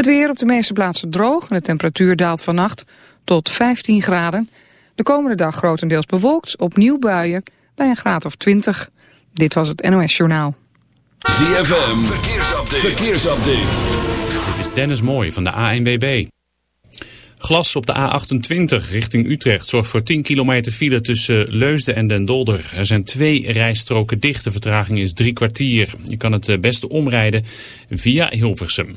Het weer op de meeste plaatsen droog en de temperatuur daalt vannacht tot 15 graden. De komende dag grotendeels bewolkt, opnieuw buien bij een graad of 20. Dit was het NOS Journaal. ZFM, verkeersupdate. verkeersupdate. Dit is Dennis Mooij van de ANWB. Glas op de A28 richting Utrecht zorgt voor 10 kilometer file tussen Leusden en Den Dolder. Er zijn twee rijstroken dicht, de vertraging is drie kwartier. Je kan het eh, beste omrijden via Hilversum.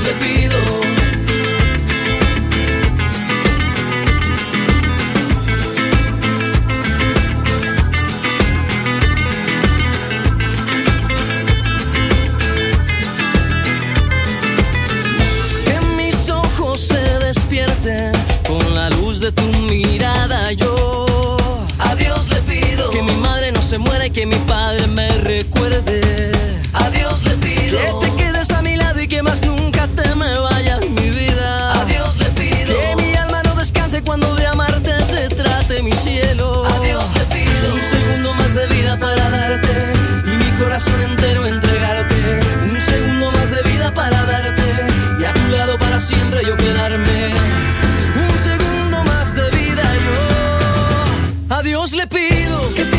A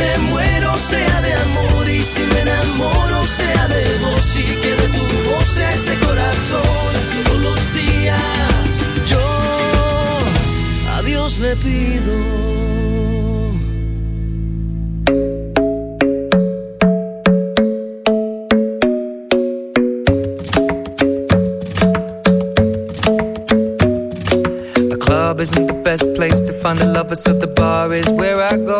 me muero sea de amor y si me enamoro sea de vos y que de tu voz este corazón. Todos los días yo a Dios le pido. The club isn't the best place to find the lovers, so the bar is where I go.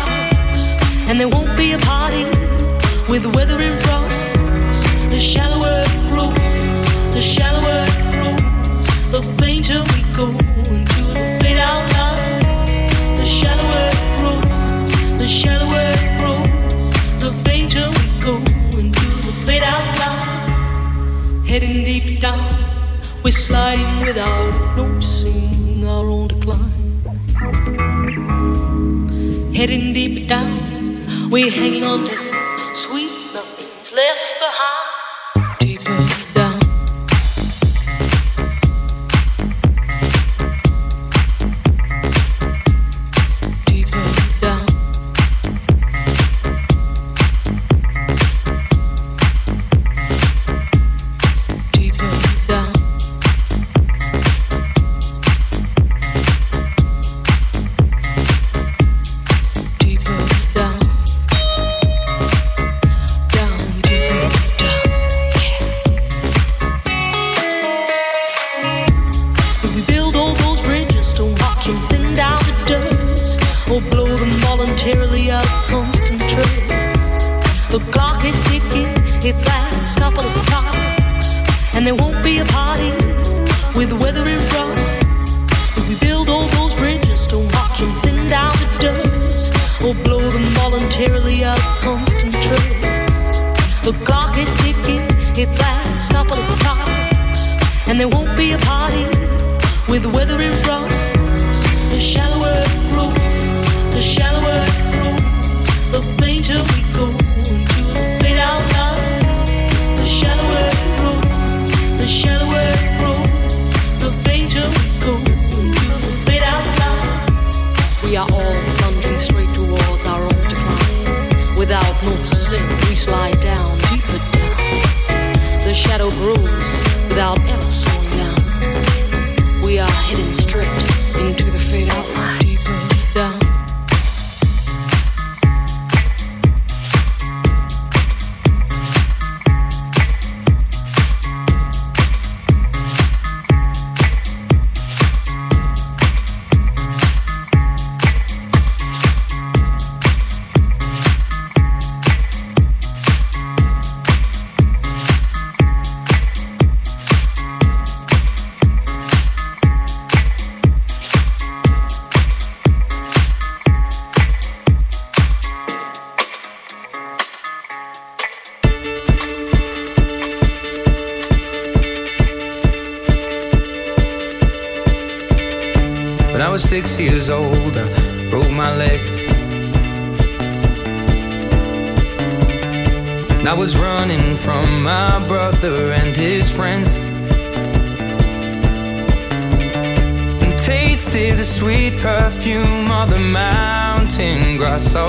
and there won't be a party with the weather in front. The shallower it grows, the shallower it grows, the fainter we go into the fade out line. The shallower it grows, the shallower it grows, the fainter we go into the fade out line. Heading deep down, we're sliding without noticing our own decline. Heading deep we're hanging on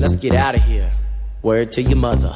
Let's get out of here. Word to your mother.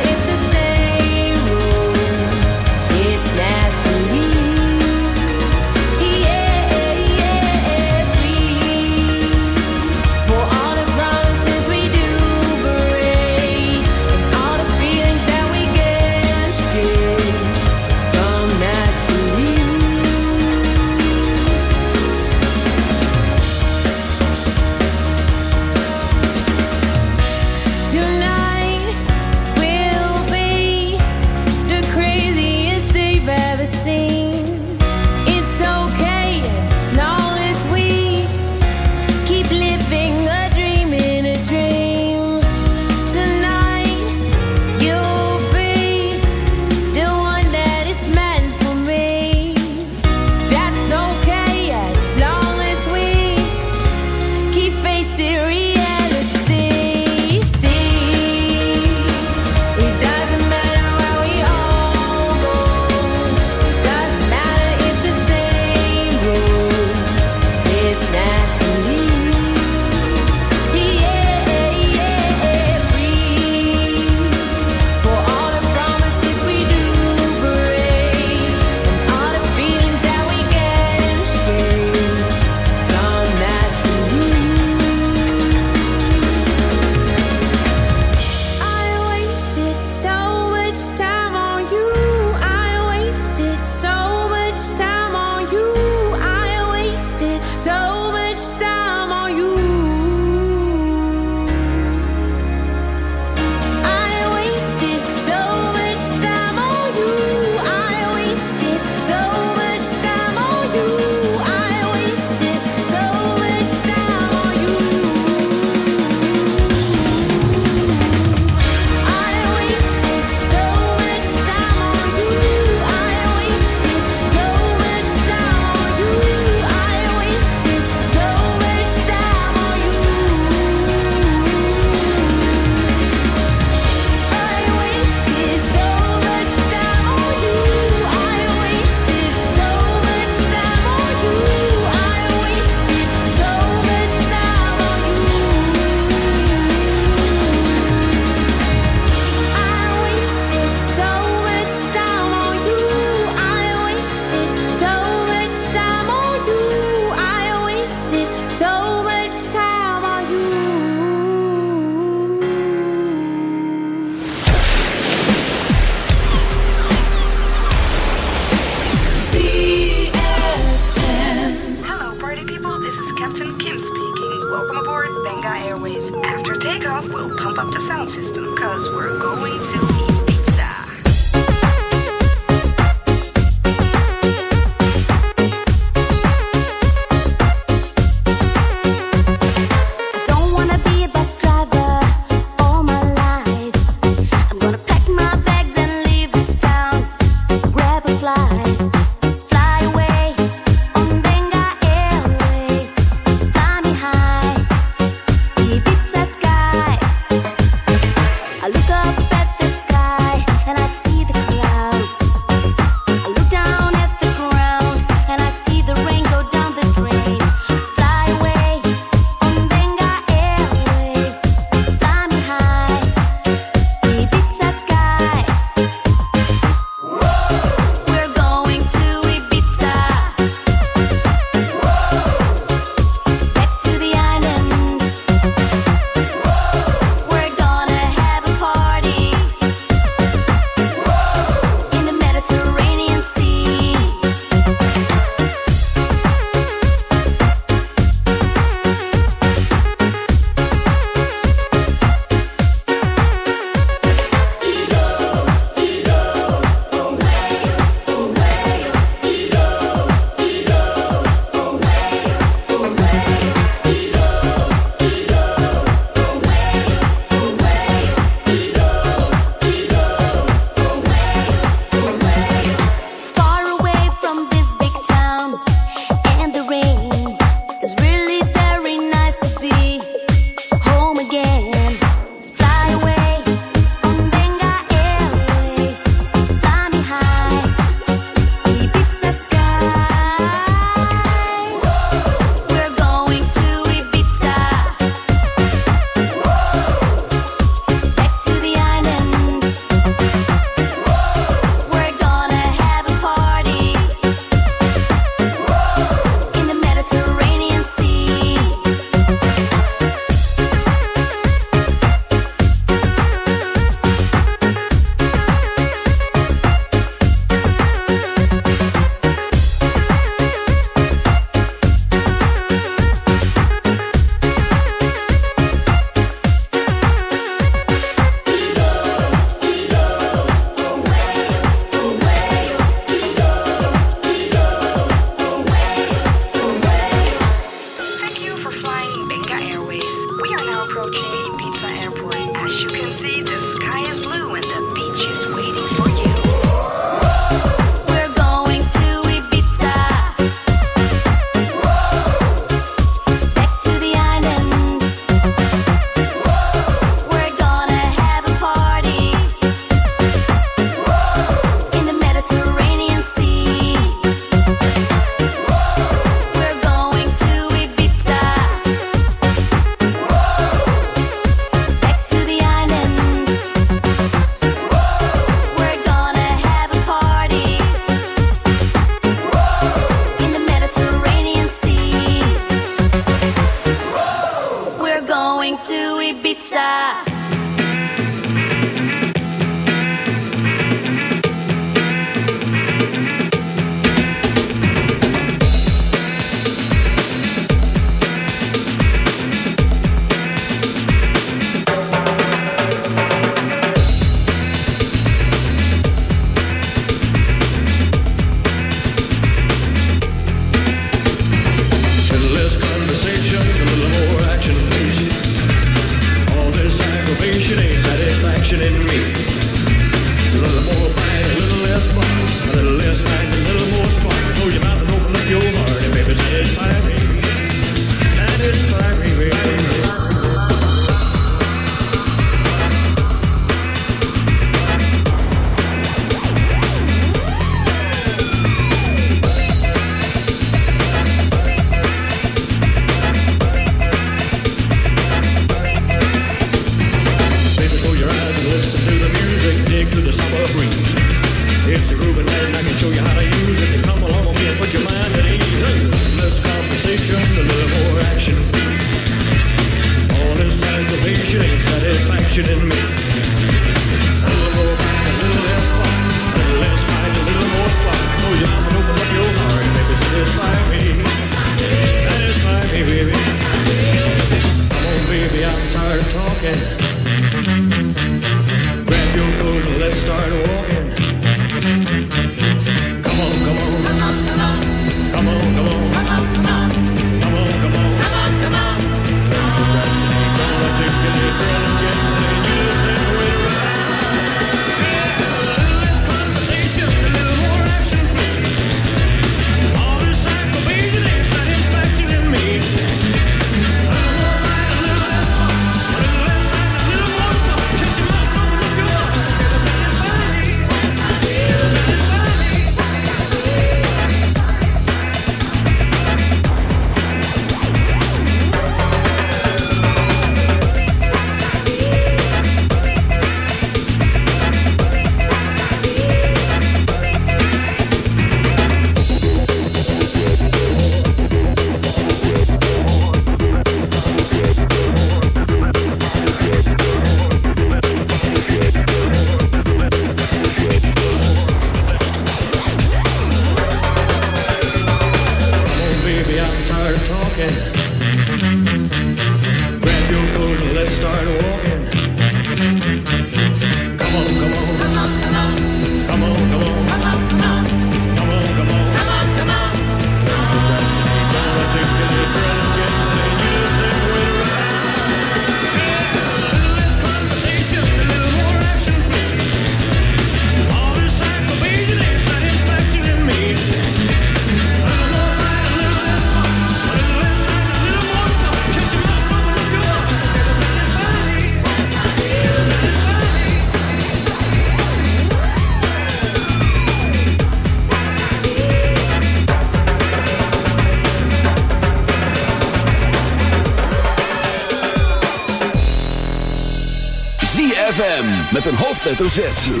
hoofdletter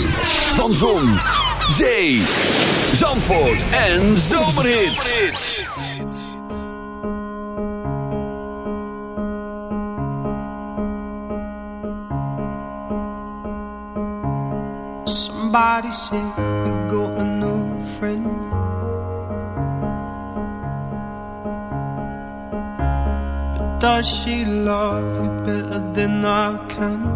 Van Zon, Zee, Zandvoort en Zomerhits. Somebody say you got a new friend. But does she love you better than I can?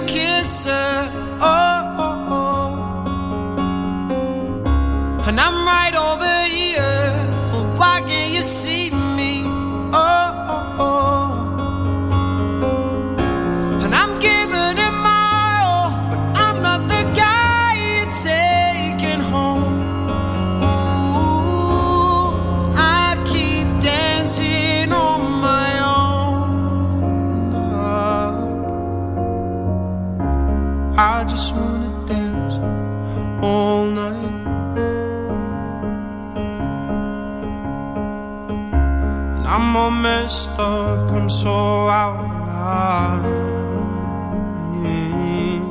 and I'm right so out of line. Yeah.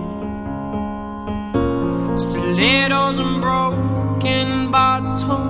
Stilettos and broken bottles.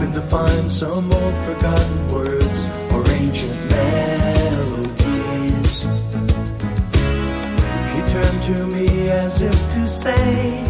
hoping to find some old forgotten words or ancient melodies. He turned to me as if to say,